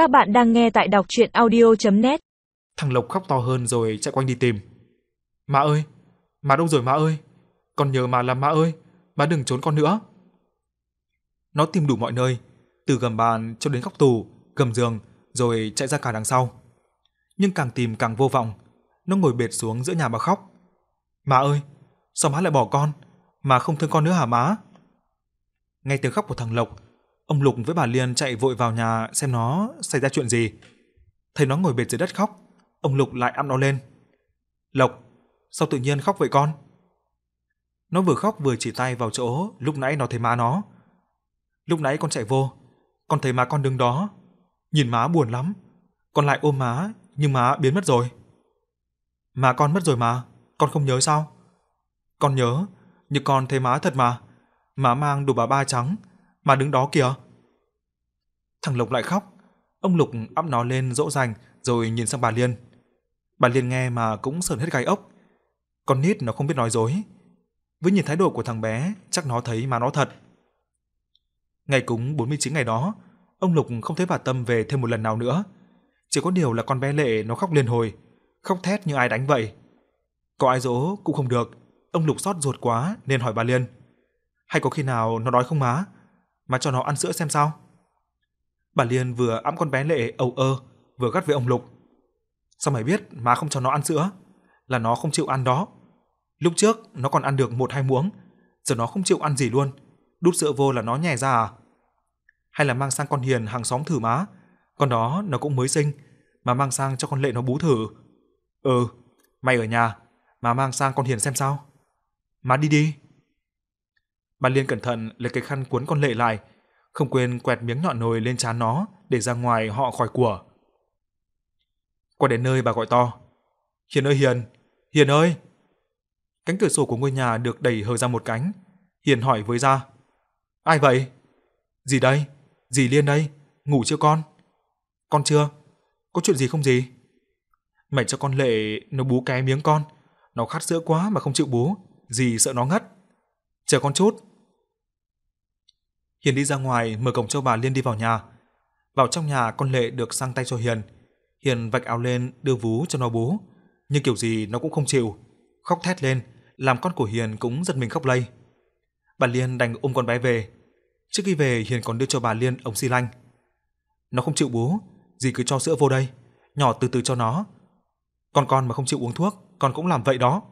Các bạn đang nghe tại đọc chuyện audio.net Thằng Lộc khóc to hơn rồi chạy quanh đi tìm. Má ơi, má đâu rồi má ơi? Con nhớ má lắm má ơi, má đừng trốn con nữa. Nó tìm đủ mọi nơi, từ gầm bàn cho đến góc tủ, gầm giường, rồi chạy ra cả đằng sau. Nhưng càng tìm càng vô vọng, nó ngồi bệt xuống giữa nhà mà khóc. Má ơi, sao má lại bỏ con? Má không thương con nữa hả má? Nghe tiếng khóc của thằng Lộc, ông Lục với bà Liên chạy vội vào nhà xem nó xảy ra chuyện gì. Thấy nó ngồi bệt dưới đất khóc, ông Lục lại ẵm nó lên. Lộc, sao tự nhiên khóc vậy con? Nó vừa khóc vừa chỉ tay vào chỗ lúc nãy nó thấy má nó. Lúc nãy con chạy vô, con thấy má con đứng đó. Nhìn má buồn lắm. Con lại ôm má, nhưng má biến mất rồi. Má con mất rồi mà, con không nhớ sao? Con nhớ, nhưng con thấy má thật mà. Má mang đồ bà ba trắng, mà đứng đó kìa. Thằng Lộc lại khóc. Ông Lục ẵm nó lên dỗ dành rồi nhìn sang bà Liên. Bà Liên nghe mà cũng sờn hết gai ốc. Con nít nó không biết nói dối. Với nhìn thái độ của thằng bé, chắc nó thấy mà nó thật. Ngày cúng 49 ngày đó, ông Lục không thấy bà Tâm về thêm một lần nào nữa. Chỉ có điều là con bé Lệ nó khóc liên hồi, khóc thét như ai đánh vậy. Có ai dỗ cũng không được, ông Lục xót ruột quá nên hỏi bà Liên. Hay có khi nào nó đói không má? Mà cho nó ăn sữa xem sao? Bà Liên vừa ẵm con bé Lệ âu ơ, vừa gắt với ông Lục. Sao mày biết má không cho nó ăn sữa? Là nó không chịu ăn đó. Lúc trước nó còn ăn được một hai muỗng, giờ nó không chịu ăn gì luôn. Đút sữa vô là nó nhè ra à? Hay là mang sang con Hiền hàng xóm thử má? Con đó nó cũng mới sinh, mà mang sang cho con Lệ nó bú thử. Ừ, mày ở nhà, mà mang sang con Hiền xem sao. Má đi đi. Bà Liên cẩn thận lấy cái khăn cuốn con Lệ lại, không quên quẹt miếng nhọn nồi lên trán nó để ra ngoài họ khỏi của. Qua đến nơi bà gọi to. Hiền ơi Hiền, Hiền ơi! Cánh cửa sổ của ngôi nhà được đẩy hờ ra một cánh. Hiền hỏi với ra. Ai vậy? Gì đây? dì Liên đây? Ngủ chưa con? Con chưa? Có chuyện gì không gì? Mày cho con Lệ nó bú cái miếng con. Nó khát sữa quá mà không chịu bú. Dì sợ nó ngất. Chờ con chút. Hiền đi ra ngoài mở cổng cho bà Liên đi vào nhà. Vào trong nhà con Lệ được sang tay cho Hiền. Hiền vạch áo lên đưa vú cho nó bú, nhưng kiểu gì nó cũng không chịu, khóc thét lên, làm con của Hiền cũng giật mình khóc lây. Bà Liên đành ôm con bé về. Trước khi về Hiền còn đưa cho bà Liên ống xi lanh. Nó không chịu bú, dì cứ cho sữa vô đây, nhỏ từ từ cho nó. Con con mà không chịu uống thuốc, con cũng làm vậy đó.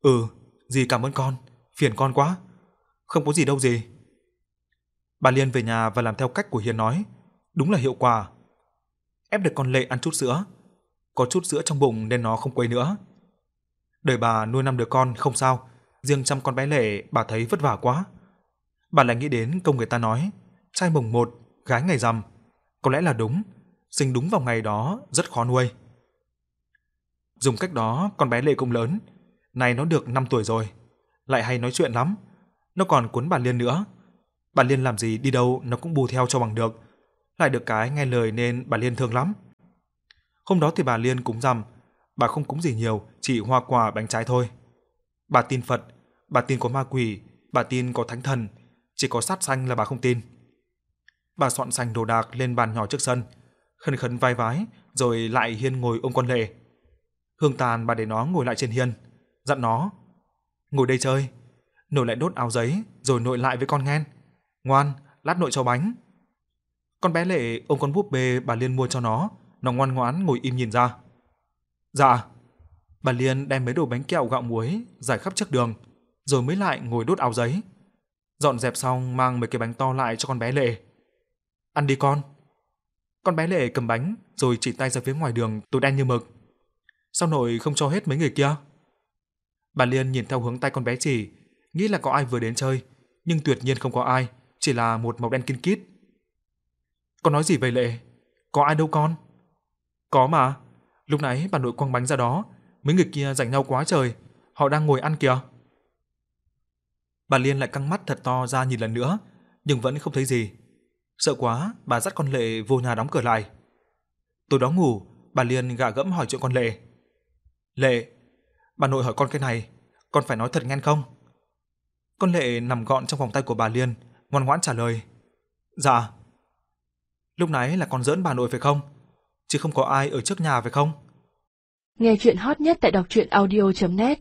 Ừ, dì cảm ơn con, phiền con quá. Không có gì đâu dì. Bà Liên về nhà và làm theo cách của Hiền nói, đúng là hiệu quả. Ép được con Lệ ăn chút sữa, có chút sữa trong bụng nên nó không quấy nữa. Đời bà nuôi năm đứa con không sao, riêng chăm con bé Lệ bà thấy vất vả quá. Bà lại nghĩ đến câu người ta nói, trai mồng một, gái ngày rằm. Có lẽ là đúng, sinh đúng vào ngày đó rất khó nuôi. Dùng cách đó con bé Lệ cũng lớn, nay nó được 5 tuổi rồi, lại hay nói chuyện lắm. Nó còn cuốn bà Liên nữa. Bà Liên làm gì đi đâu nó cũng bù theo cho bằng được. Lại được cái nghe lời nên bà Liên thương lắm. Hôm đó thì bà Liên cúng rằm, bà không cúng gì nhiều, chỉ hoa quả bánh trái thôi. Bà tin Phật, bà tin có ma quỷ, bà tin có thánh thần, chỉ có sát sanh là bà không tin. Bà soạn sành đồ đạc lên bàn nhỏ trước sân, khấn khấn vai vái, rồi lại hiên ngồi ôm con lệ. Hương tàn bà để nó ngồi lại trên hiên, dặn nó, ngồi đây chơi, nội lại đốt áo giấy, rồi nội lại với con nghen. Ngoan, lát nội cho bánh. Con bé lệ ôm con búp bê bà Liên mua cho nó, nó ngoan ngoãn ngồi im nhìn ra. Dạ. Bà Liên đem mấy đồ bánh kẹo gạo muối giải khắp trước đường, rồi mới lại ngồi đốt áo giấy. Dọn dẹp xong mang mấy cái bánh to lại cho con bé Lệ. Ăn đi con. Con bé Lệ cầm bánh rồi chỉ tay ra phía ngoài đường tối đen như mực. Sao nội không cho hết mấy người kia? Bà Liên nhìn theo hướng tay con bé chỉ, nghĩ là có ai vừa đến chơi, nhưng tuyệt nhiên không có ai, chỉ là một màu đen kinh kít. Con nói gì vậy Lệ? Có ai đâu con? Có mà, lúc nãy bà nội quăng bánh ra đó, mấy người kia giành nhau quá trời, họ đang ngồi ăn kìa. Bà Liên lại căng mắt thật to ra nhìn lần nữa, nhưng vẫn không thấy gì. Sợ quá, bà dắt con Lệ vô nhà đóng cửa lại. Tối đó ngủ, bà Liên gạ gẫm hỏi chuyện con Lệ. Lệ, bà nội hỏi con cái này, con phải nói thật nghe không? Con Lệ nằm gọn trong vòng tay của bà Liên, ngoan ngoãn trả lời. Dạ. Lúc nãy là con giỡn bà nội phải không? Chứ không có ai ở trước nhà phải không? Nghe chuyện hot nhất tại đọc truyện audio.net